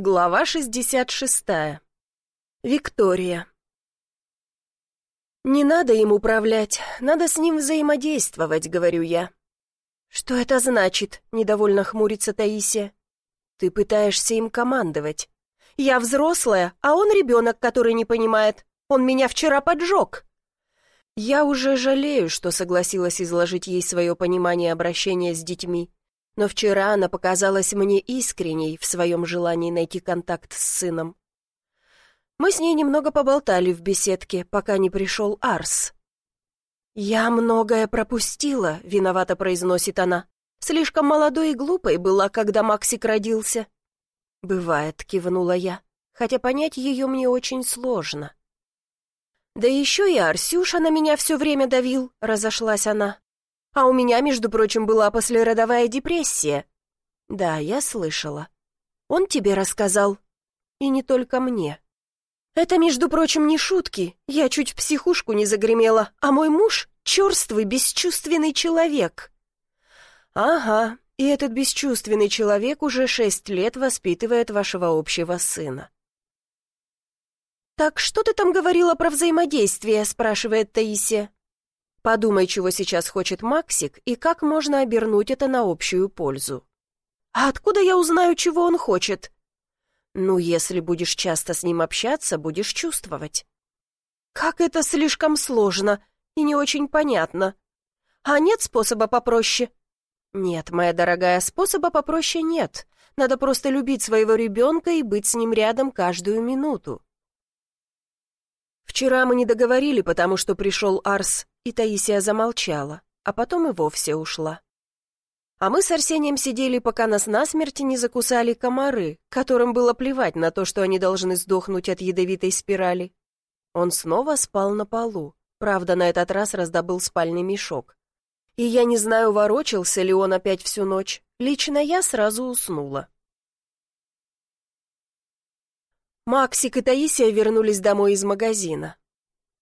Глава 66. Виктория. «Не надо им управлять, надо с ним взаимодействовать», — говорю я. «Что это значит?» — недовольно хмурится Таисия. «Ты пытаешься им командовать. Я взрослая, а он ребенок, который не понимает. Он меня вчера поджег». Я уже жалею, что согласилась изложить ей свое понимание обращения с детьми. Но вчера она показалась мне искренней в своем желании найти контакт с сыном. Мы с ней немного поболтали в беседке, пока не пришел Арс. «Я многое пропустила», — виновато произносит она. «Слишком молодой и глупой была, когда Максик родился». «Бывает», — кивнула я, хотя понять ее мне очень сложно. «Да еще и Арсюша на меня все время давил», — разошлась она. А у меня, между прочим, была послеродовая депрессия. Да, я слышала. Он тебе рассказал. И не только мне. Это, между прочим, не шутки. Я чуть в психушку не загремела, а мой муж — черствый, бесчувственный человек. Ага, и этот бесчувственный человек уже шесть лет воспитывает вашего общего сына. «Так что ты там говорила про взаимодействие?» — спрашивает Таисия. Подумай, чего сейчас хочет Максик и как можно обернуть это на общую пользу. А откуда я узнаю, чего он хочет? Ну, если будешь часто с ним общаться, будешь чувствовать. Как это слишком сложно и не очень понятно. А нет способа попроще? Нет, моя дорогая, способа попроще нет. Надо просто любить своего ребенка и быть с ним рядом каждую минуту. Вчера мы не договорили, потому что пришел Арс, и Таисия замолчала, а потом и вовсе ушла. А мы с Арсением сидели, пока нас насмерть не закусали комары, которым было плевать на то, что они должны сдохнуть от ядовитой спирали. Он снова спал на полу, правда, на этот раз раздобыл спальный мешок. И я не знаю, ворочался ли он опять всю ночь. Лично я сразу уснула. Максик и Таисия вернулись домой из магазина.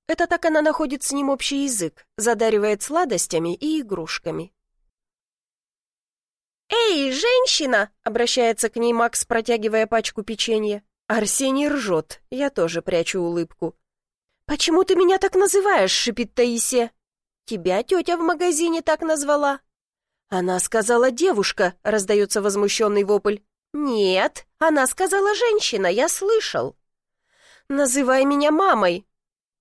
Это так она находит с ним общий язык, задаривает сладостями и игрушками. «Эй, женщина!» — обращается к ней Макс, протягивая пачку печенья. Арсений ржет, я тоже прячу улыбку. «Почему ты меня так называешь?» — шипит Таисия. «Тебя тетя в магазине так назвала». «Она сказала девушка», — раздается возмущенный вопль. «Нет, она сказала женщина, я слышал». «Называй меня мамой»,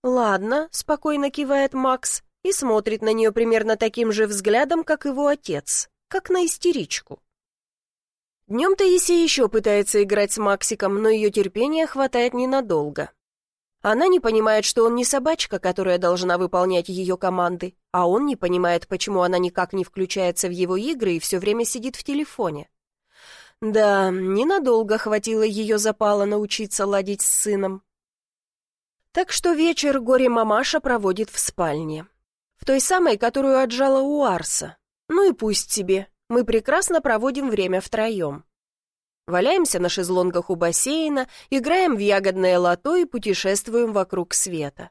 «Ладно», — спокойно кивает Макс и смотрит на нее примерно таким же взглядом, как его отец, как на истеричку. Днем Таисия еще пытается играть с Максиком, но ее терпения хватает ненадолго. Она не понимает, что он не собачка, которая должна выполнять ее команды, а он не понимает, почему она никак не включается в его игры и все время сидит в телефоне. Да, ненадолго хватило ее запала научиться ладить с сыном. Так что вечер горе-мамаша проводит в спальне. В той самой, которую отжала у Арса. Ну и пусть себе, мы прекрасно проводим время втроем. Валяемся на шезлонгах у бассейна, играем в ягодное лото и путешествуем вокруг света.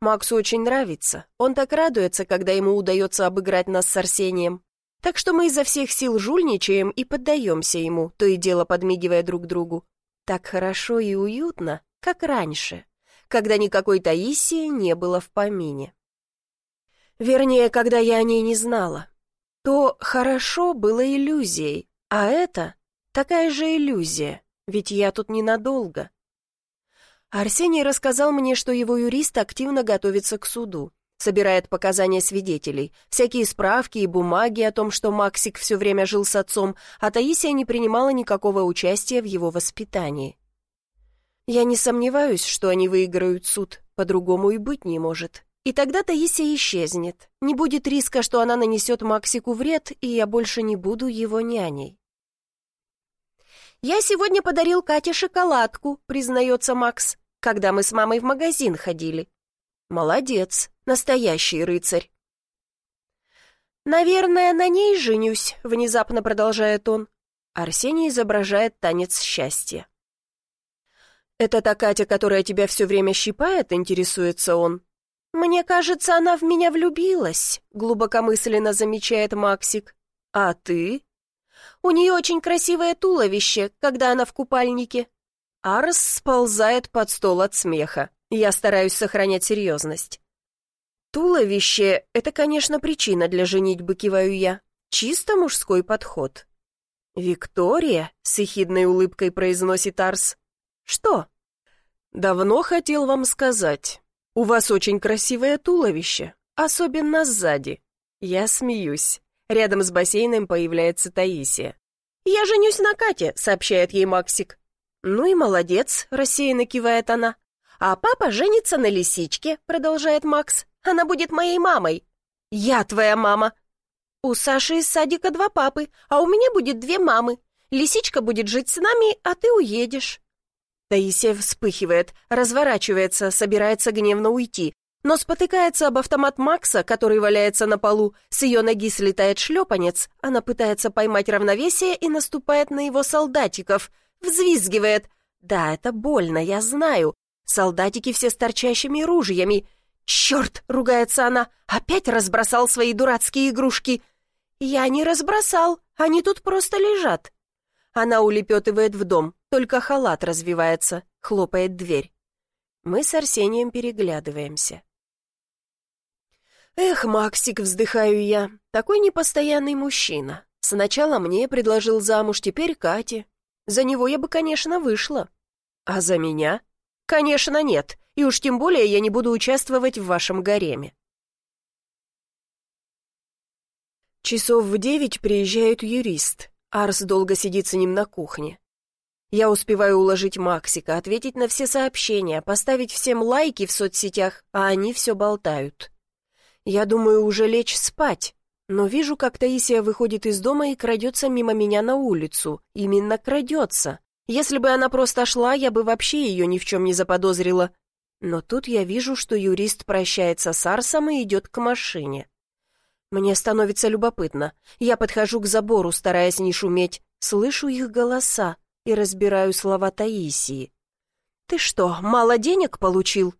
Максу очень нравится, он так радуется, когда ему удается обыграть нас с Арсением. Так что мы изо всех сил жульничаем и поддаемся ему, то и дело подмигивая друг другу. Так хорошо и уютно, как раньше когда никакой Таисии не было в помине. Вернее, когда я о ней не знала. То «хорошо» было иллюзией, а это такая же иллюзия, ведь я тут ненадолго. Арсений рассказал мне, что его юрист активно готовится к суду, собирает показания свидетелей, всякие справки и бумаги о том, что Максик все время жил с отцом, а Таисия не принимала никакого участия в его воспитании. Я не сомневаюсь, что они выиграют суд, по-другому и быть не может. И тогда Таисия исчезнет. Не будет риска, что она нанесет Максику вред, и я больше не буду его няней. «Я сегодня подарил Кате шоколадку», — признается Макс, когда мы с мамой в магазин ходили. «Молодец, настоящий рыцарь». «Наверное, на ней женюсь», — внезапно продолжает он. Арсений изображает танец счастья. «Это та Катя, которая тебя все время щипает?» — интересуется он. «Мне кажется, она в меня влюбилась», — глубокомысленно замечает Максик. «А ты?» У нее очень красивое туловище, когда она в купальнике». Арс сползает под стол от смеха. Я стараюсь сохранять серьезность. «Туловище — это, конечно, причина для женитьбы», — киваю я. «Чисто мужской подход». «Виктория?» — с ехидной улыбкой произносит Арс. «Что?» «Давно хотел вам сказать. У вас очень красивое туловище, особенно сзади». Я смеюсь. Рядом с бассейном появляется Таисия. «Я женюсь на Кате», — сообщает ей Максик. «Ну и молодец», — рассеянно кивает она. «А папа женится на лисичке», — продолжает Макс. «Она будет моей мамой». «Я твоя мама». «У Саши из садика два папы, а у меня будет две мамы. Лисичка будет жить с нами, а ты уедешь». Таисия вспыхивает, разворачивается, собирается гневно уйти, но спотыкается об автомат Макса, который валяется на полу, с ее ноги слетает шлепанец, она пытается поймать равновесие и наступает на его солдатиков, взвизгивает. «Да, это больно, я знаю. Солдатики все с торчащими ружьями. «Черт!» — ругается она. «Опять разбросал свои дурацкие игрушки!» «Я не разбросал, они тут просто лежат». Она улепетывает в дом, только халат развивается, хлопает дверь. Мы с Арсением переглядываемся. «Эх, Максик!» — вздыхаю я. «Такой непостоянный мужчина. Сначала мне предложил замуж, теперь Кате. За него я бы, конечно, вышла. А за меня? Конечно, нет. И уж тем более я не буду участвовать в вашем гареме. Часов в девять приезжает юрист. Арс долго сидит с ним на кухне. Я успеваю уложить Максика, ответить на все сообщения, поставить всем лайки в соцсетях, а они все болтают. Я думаю уже лечь спать, но вижу, как Таисия выходит из дома и крадется мимо меня на улицу. Именно крадется. Если бы она просто шла, я бы вообще ее ни в чем не заподозрила. Но тут я вижу, что юрист прощается с Арсом и идет к машине. Мне становится любопытно. Я подхожу к забору, стараясь не шуметь, слышу их голоса и разбираю слова Таисии. «Ты что, мало денег получил?»